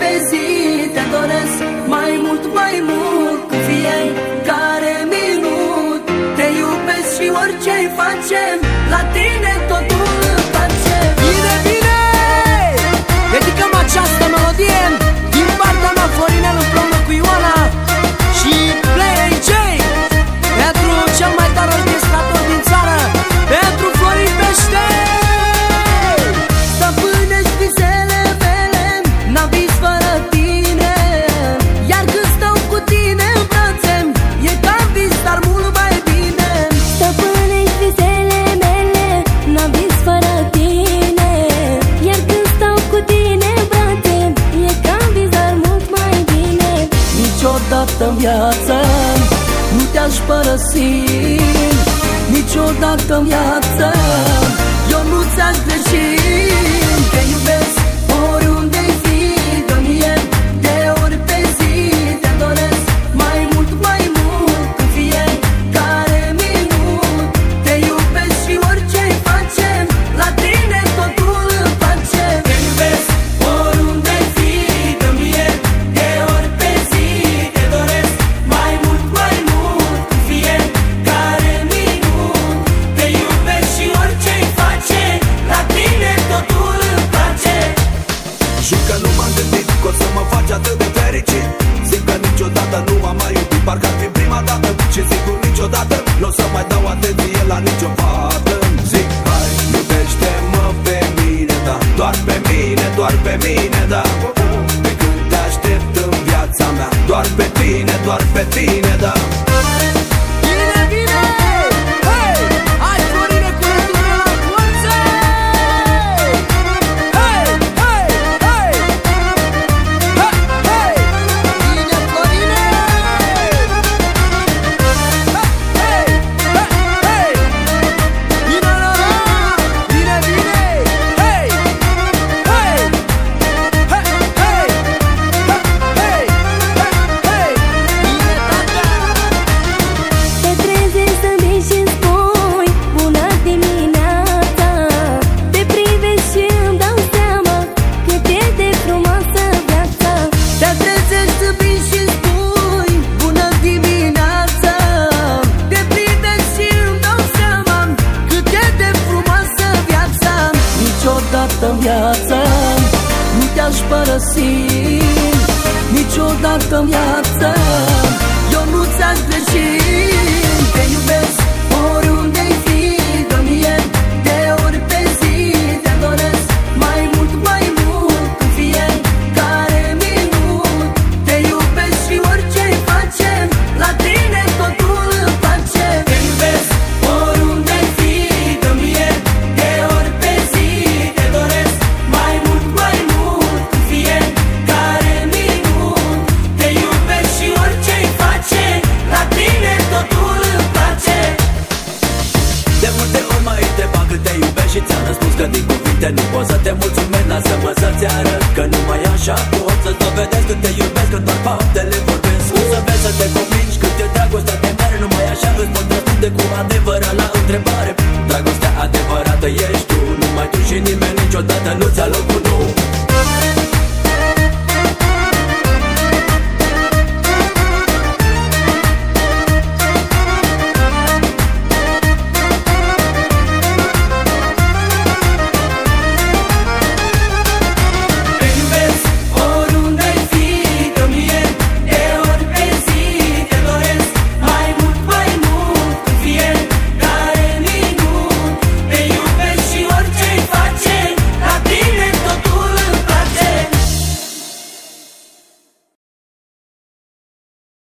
Pe zi te doresc mai mult, mai mult Cu fiecare minut. Te iubesc și orice facem La tine tot viața Nu te-aș părăsi niciodată în viață. Eu nu ți-aș greși Te Și că nu m-am gândit că o să mă faci atât de fericit. Zic că niciodată nu am mai iubit, parcă ar fi prima dată. Și sigur niciodată nu o să mai dau atenție la niciun toată viața Nu te-aș părăsi niciodată viața Că din cuvinte nu pot să te mulțumesc Lasă-mă să-ți arăt că nu mai așa. Pot să dovedesc că te iubesc Că doar faptele vorbesc. Cum să vezi să te convins